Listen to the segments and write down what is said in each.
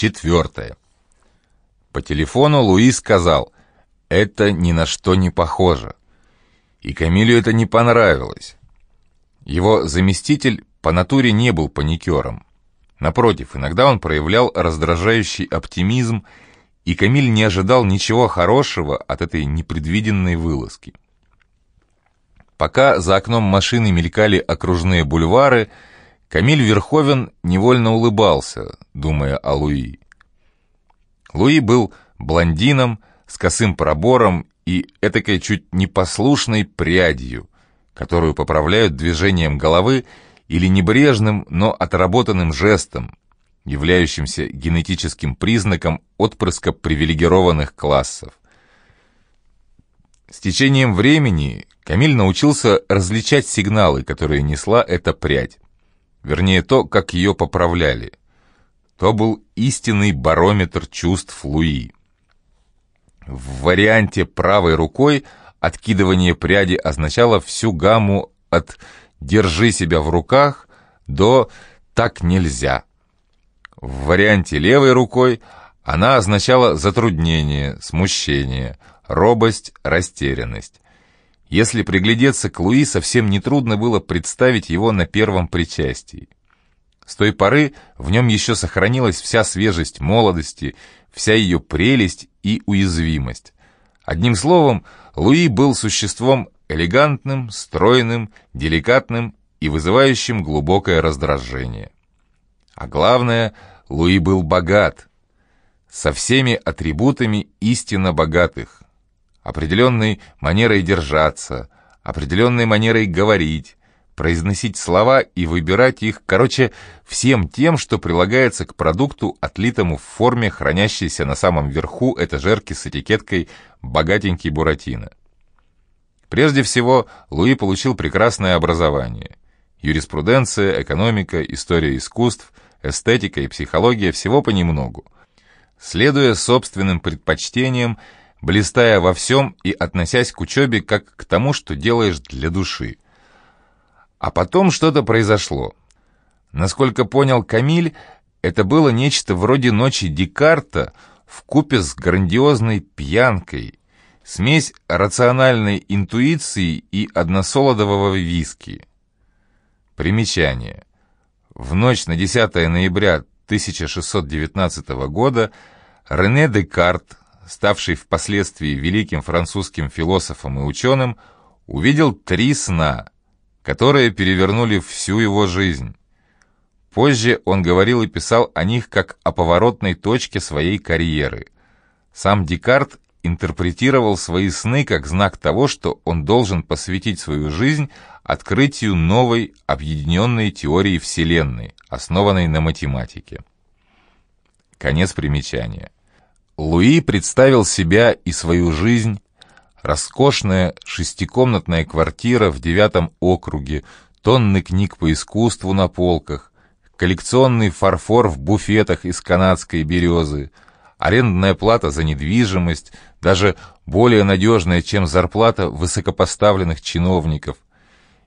Четвертое. По телефону Луи сказал, это ни на что не похоже. И Камилю это не понравилось. Его заместитель по натуре не был паникером. Напротив, иногда он проявлял раздражающий оптимизм, и Камиль не ожидал ничего хорошего от этой непредвиденной вылазки. Пока за окном машины мелькали окружные бульвары, Камиль Верховен невольно улыбался, думая о Луи. Луи был блондином с косым пробором и этакой чуть непослушной прядью, которую поправляют движением головы или небрежным, но отработанным жестом, являющимся генетическим признаком отпрыска привилегированных классов. С течением времени Камиль научился различать сигналы, которые несла эта прядь. Вернее, то, как ее поправляли. То был истинный барометр чувств Луи. В варианте правой рукой откидывание пряди означало всю гамму от «держи себя в руках» до «так нельзя». В варианте левой рукой она означала затруднение, смущение, робость, растерянность. Если приглядеться к Луи, совсем нетрудно было представить его на первом причастии. С той поры в нем еще сохранилась вся свежесть молодости, вся ее прелесть и уязвимость. Одним словом, Луи был существом элегантным, стройным, деликатным и вызывающим глубокое раздражение. А главное, Луи был богат, со всеми атрибутами истинно богатых, определенной манерой держаться, определенной манерой говорить, произносить слова и выбирать их, короче, всем тем, что прилагается к продукту, отлитому в форме, хранящейся на самом верху этажерки с этикеткой «богатенький Буратино». Прежде всего, Луи получил прекрасное образование. Юриспруденция, экономика, история искусств, эстетика и психология всего понемногу. Следуя собственным предпочтениям, блистая во всем и относясь к учебе как к тому, что делаешь для души. А потом что-то произошло. Насколько понял Камиль, это было нечто вроде ночи Декарта в купе с грандиозной пьянкой, смесь рациональной интуиции и односолодового виски. Примечание. В ночь на 10 ноября 1619 года Рене Декарт ставший впоследствии великим французским философом и ученым, увидел три сна, которые перевернули всю его жизнь. Позже он говорил и писал о них как о поворотной точке своей карьеры. Сам Декарт интерпретировал свои сны как знак того, что он должен посвятить свою жизнь открытию новой объединенной теории Вселенной, основанной на математике. Конец примечания. Луи представил себя и свою жизнь. Роскошная шестикомнатная квартира в девятом округе, тонны книг по искусству на полках, коллекционный фарфор в буфетах из канадской березы, арендная плата за недвижимость, даже более надежная, чем зарплата высокопоставленных чиновников,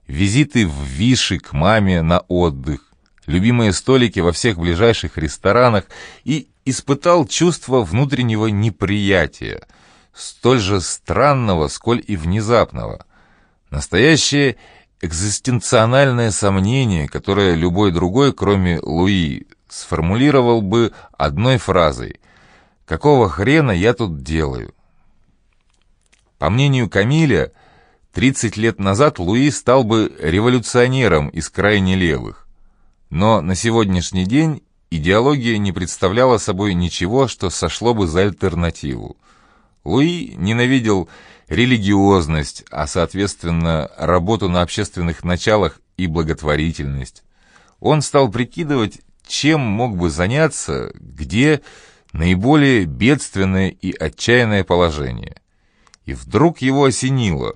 визиты в Виши к маме на отдых, любимые столики во всех ближайших ресторанах и испытал чувство внутреннего неприятия, столь же странного, сколь и внезапного. Настоящее экзистенциональное сомнение, которое любой другой, кроме Луи, сформулировал бы одной фразой «Какого хрена я тут делаю?». По мнению Камиля, 30 лет назад Луи стал бы революционером из крайне левых. Но на сегодняшний день идеология не представляла собой ничего, что сошло бы за альтернативу. Луи ненавидел религиозность, а, соответственно, работу на общественных началах и благотворительность. Он стал прикидывать, чем мог бы заняться, где наиболее бедственное и отчаянное положение. И вдруг его осенило.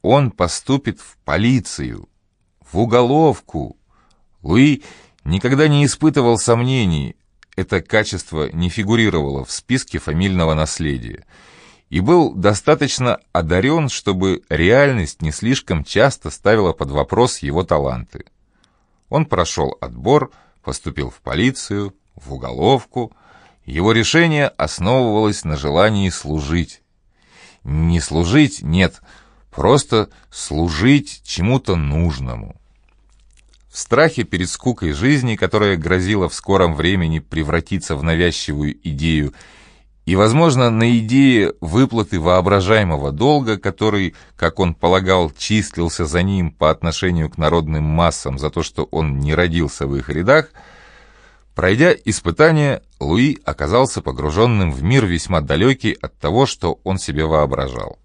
Он поступит в полицию, в уголовку. Луи Никогда не испытывал сомнений, это качество не фигурировало в списке фамильного наследия, и был достаточно одарен, чтобы реальность не слишком часто ставила под вопрос его таланты. Он прошел отбор, поступил в полицию, в уголовку Его решение основывалось на желании служить. Не служить, нет, просто служить чему-то нужному. В страхе перед скукой жизни, которая грозила в скором времени превратиться в навязчивую идею, и, возможно, на идее выплаты воображаемого долга, который, как он полагал, числился за ним по отношению к народным массам за то, что он не родился в их рядах, пройдя испытание, Луи оказался погруженным в мир весьма далекий от того, что он себе воображал.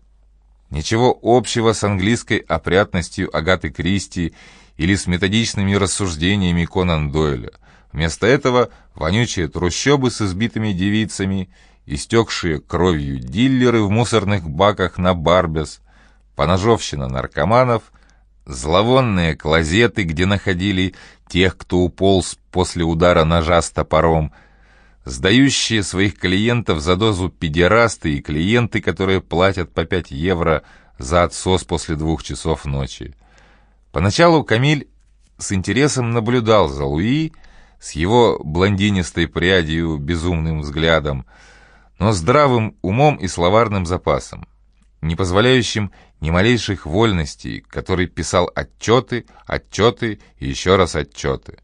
Ничего общего с английской опрятностью Агаты Кристи или с методичными рассуждениями Конан Дойля. Вместо этого вонючие трущобы с избитыми девицами, истекшие кровью диллеры в мусорных баках на Барбес, поножовщина наркоманов, зловонные клозеты, где находили тех, кто уполз после удара ножа с топором, сдающие своих клиентов за дозу педерасты и клиенты, которые платят по 5 евро за отсос после двух часов ночи. Поначалу Камиль с интересом наблюдал за Луи, с его блондинистой прядью, безумным взглядом, но здравым умом и словарным запасом, не позволяющим ни малейших вольностей, который писал отчеты, отчеты и еще раз отчеты.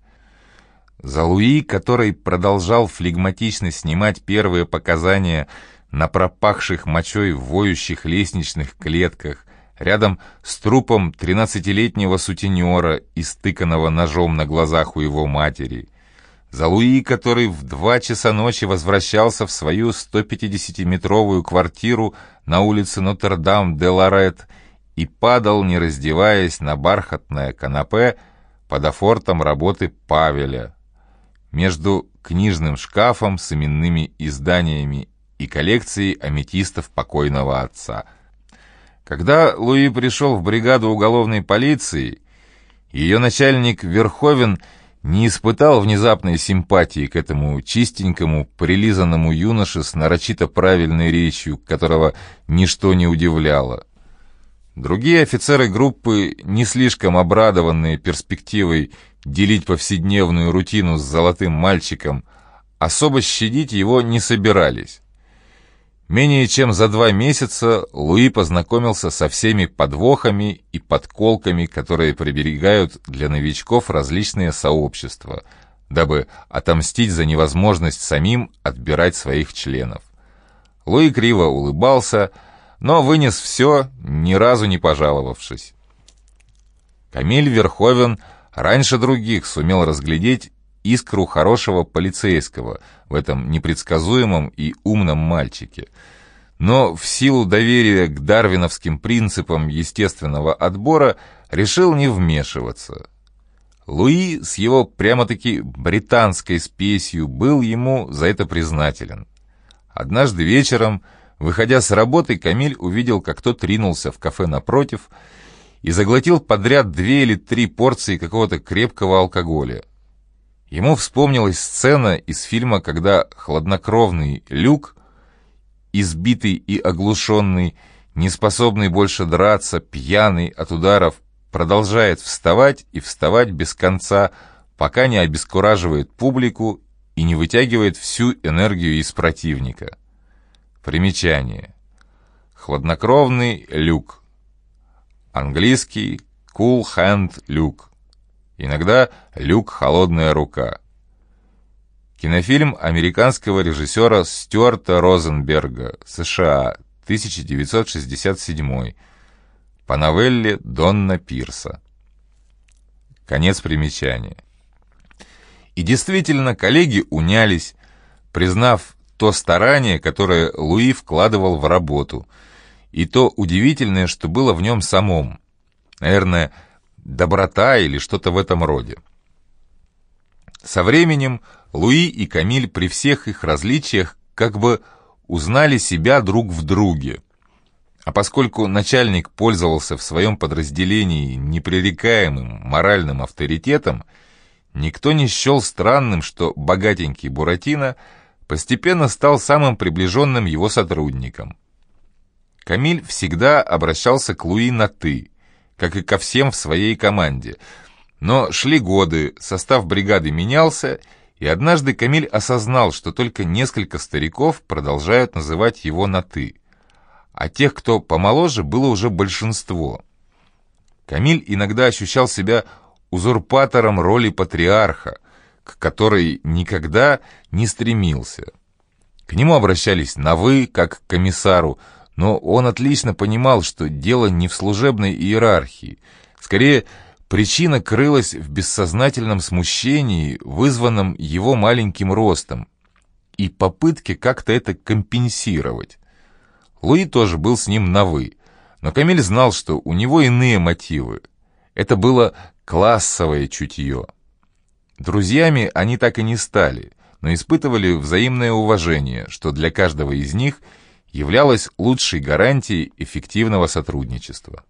За Луи, который продолжал флегматично снимать первые показания на пропахших мочой воющих лестничных клетках, рядом с трупом тринадцатилетнего сутенера, истыканного ножом на глазах у его матери. За Луи, который в два часа ночи возвращался в свою 150-метровую квартиру на улице Нотр-Дам-де-Лорет и падал, не раздеваясь, на бархатное канапе под афортом работы Павеля. Между книжным шкафом с именными изданиями и коллекцией аметистов покойного отца – когда Луи пришел в бригаду уголовной полиции, ее начальник Верховен не испытал внезапной симпатии к этому чистенькому, прилизанному юноше с нарочито правильной речью, которого ничто не удивляло. Другие офицеры группы, не слишком обрадованные перспективой делить повседневную рутину с золотым мальчиком, особо щадить его не собирались. Менее чем за два месяца Луи познакомился со всеми подвохами и подколками, которые приберегают для новичков различные сообщества, дабы отомстить за невозможность самим отбирать своих членов. Луи криво улыбался, но вынес все, ни разу не пожаловавшись. Камиль Верховен раньше других сумел разглядеть искру хорошего полицейского в этом непредсказуемом и умном мальчике. Но в силу доверия к дарвиновским принципам естественного отбора решил не вмешиваться. Луи с его прямо-таки британской спесью был ему за это признателен. Однажды вечером, выходя с работы, Камиль увидел, как тот ринулся в кафе напротив и заглотил подряд две или три порции какого-то крепкого алкоголя. Ему вспомнилась сцена из фильма, когда хладнокровный Люк, избитый и оглушенный, неспособный больше драться, пьяный от ударов, продолжает вставать и вставать без конца, пока не обескураживает публику и не вытягивает всю энергию из противника. Примечание. Хладнокровный Люк. Английский Cool Hand Люк. Иногда «Люк. Холодная рука». Кинофильм американского режиссера Стюарта Розенберга, США, 1967, по новелле Донна Пирса. Конец примечания. И действительно, коллеги унялись, признав то старание, которое Луи вкладывал в работу, и то удивительное, что было в нем самом. Наверное, доброта или что-то в этом роде. Со временем Луи и Камиль при всех их различиях как бы узнали себя друг в друге. А поскольку начальник пользовался в своем подразделении непререкаемым моральным авторитетом, никто не счел странным, что богатенький Буратино постепенно стал самым приближенным его сотрудником. Камиль всегда обращался к Луи на «ты», как и ко всем в своей команде. Но шли годы, состав бригады менялся, И однажды Камиль осознал, что только несколько стариков продолжают называть его на «ты», а тех, кто помоложе, было уже большинство. Камиль иногда ощущал себя узурпатором роли патриарха, к которой никогда не стремился. К нему обращались на «вы», как к комиссару, но он отлично понимал, что дело не в служебной иерархии. Скорее, причина крылась в бессознательном смущении, вызванном его маленьким ростом, и попытке как-то это компенсировать. Луи тоже был с ним на «вы», но Камиль знал, что у него иные мотивы. Это было классовое чутье. Друзьями они так и не стали, но испытывали взаимное уважение, что для каждого из них являлось лучшей гарантией эффективного сотрудничества.